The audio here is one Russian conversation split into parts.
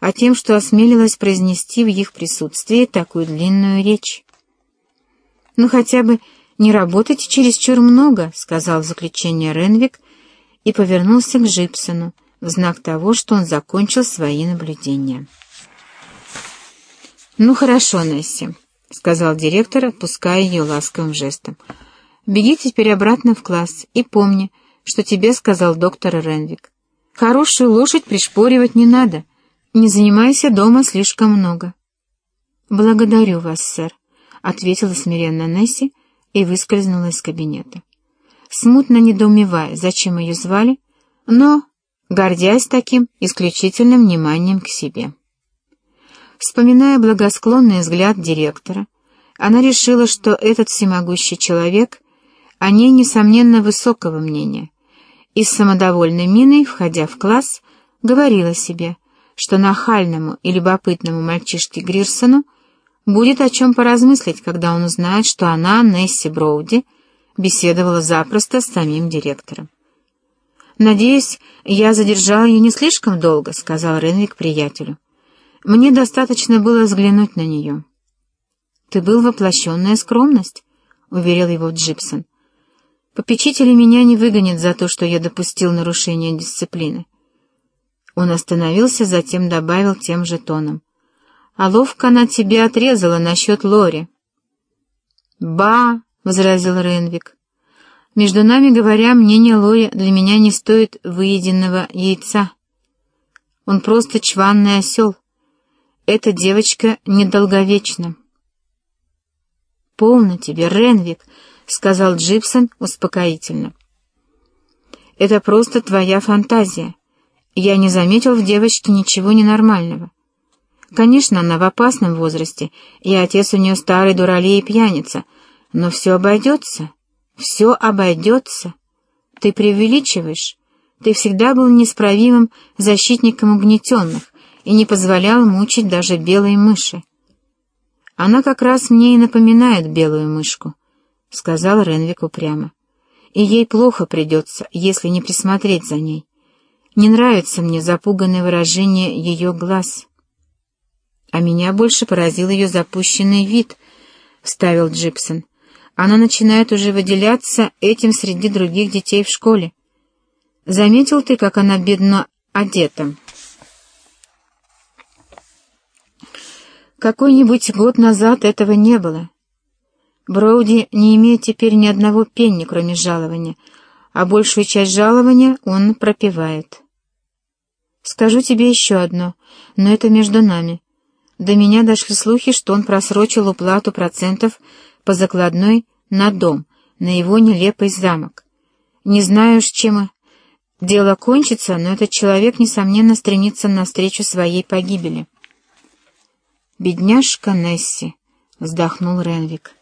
а тем, что осмелилась произнести в их присутствии такую длинную речь. «Ну, хотя бы не работать чересчур много», — сказал в заключение Ренвик и повернулся к Джипсону в знак того, что он закончил свои наблюдения. «Ну, хорошо, Несси», — сказал директор, отпуская ее ласковым жестом. «Беги теперь обратно в класс и помни, что тебе сказал доктор Ренвик. Хорошую лошадь пришпоривать не надо. Не занимайся дома слишком много». «Благодарю вас, сэр», — ответила смиренно Несси и выскользнула из кабинета. Смутно недоумевая, зачем ее звали, но гордясь таким исключительным вниманием к себе. Вспоминая благосклонный взгляд директора, она решила, что этот всемогущий человек о ней, несомненно, высокого мнения, и с самодовольной миной, входя в класс, говорила себе, что нахальному и любопытному мальчишке Грирсону будет о чем поразмыслить, когда он узнает, что она, Несси Броуди, беседовала запросто с самим директором. «Надеюсь, я задержал ее не слишком долго», — сказал Ренвик приятелю. «Мне достаточно было взглянуть на нее». «Ты был воплощенная скромность», — уверил его Джипсон. «Попечители меня не выгонят за то, что я допустил нарушение дисциплины». Он остановился, затем добавил тем же тоном. «А ловко она тебе отрезала насчет Лори». «Ба!» — возразил Ренвик. Между нами говоря, мнение Лори для меня не стоит выеденного яйца. Он просто чванный осел. Эта девочка недолговечна. «Полно тебе, Ренвик», — сказал Джипсон успокоительно. «Это просто твоя фантазия. Я не заметил в девочке ничего ненормального. Конечно, она в опасном возрасте, и отец у нее старый дуралей и пьяница, но все обойдется». Все обойдется. Ты преувеличиваешь. Ты всегда был несправимым защитником угнетенных и не позволял мучить даже белые мыши. Она как раз мне и напоминает белую мышку, — сказал Ренвик упрямо. И ей плохо придется, если не присмотреть за ней. Не нравится мне запуганное выражение ее глаз. А меня больше поразил ее запущенный вид, — вставил Джипсон. Она начинает уже выделяться этим среди других детей в школе. Заметил ты, как она бедно одета? Какой-нибудь год назад этого не было. Броуди не имеет теперь ни одного пенни, кроме жалования, а большую часть жалования он пропивает. Скажу тебе еще одно, но это между нами. До меня дошли слухи, что он просрочил уплату процентов по закладной на дом, на его нелепый замок. Не знаю, с чем дело кончится, но этот человек, несомненно, стремится навстречу своей погибели. «Бедняжка Несси», — вздохнул Ренвик.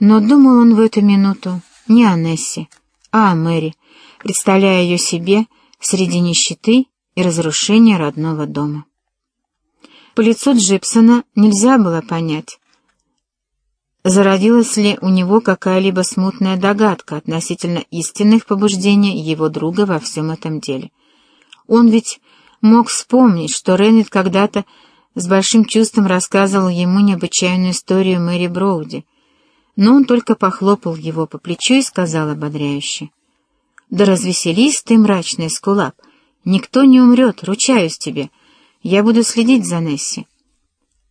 Но думал он в эту минуту не о Несси, а о Мэри, представляя ее себе среди нищеты и разрушения родного дома. По лицу Джипсона нельзя было понять, зародилась ли у него какая-либо смутная догадка относительно истинных побуждений его друга во всем этом деле. Он ведь мог вспомнить, что Реннет когда-то с большим чувством рассказывал ему необычайную историю Мэри Броуди, но он только похлопал его по плечу и сказал ободряюще. «Да развеселись ты, мрачный скулап! Никто не умрет, ручаюсь тебе. Я буду следить за Несси».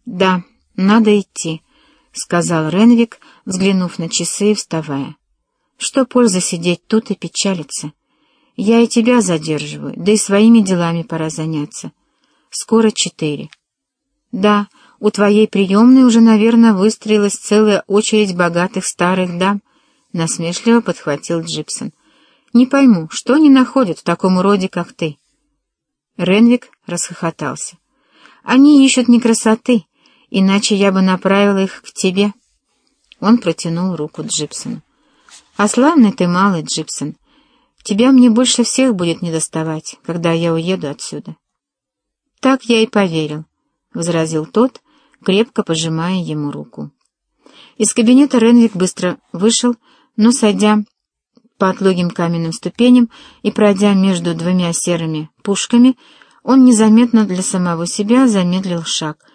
«Да, надо идти», — сказал Ренвик, взглянув на часы и вставая. «Что польза сидеть тут и печалиться? Я и тебя задерживаю, да и своими делами пора заняться. Скоро четыре. Да, у твоей приемной уже, наверное, выстроилась целая очередь богатых старых дам», — насмешливо подхватил Джипсон. «Не пойму, что они находят в таком уроде, как ты?» Ренвик расхохотался. «Они ищут не красоты, иначе я бы направил их к тебе». Он протянул руку Джипсону. «А славный ты малый, Джипсон. Тебя мне больше всех будет недоставать, когда я уеду отсюда». «Так я и поверил», — возразил тот, крепко пожимая ему руку. Из кабинета Ренвик быстро вышел, но, сойдя по отлогим каменным ступеням и пройдя между двумя серыми пушками, он незаметно для самого себя замедлил шаг —